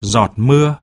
giọt mưa.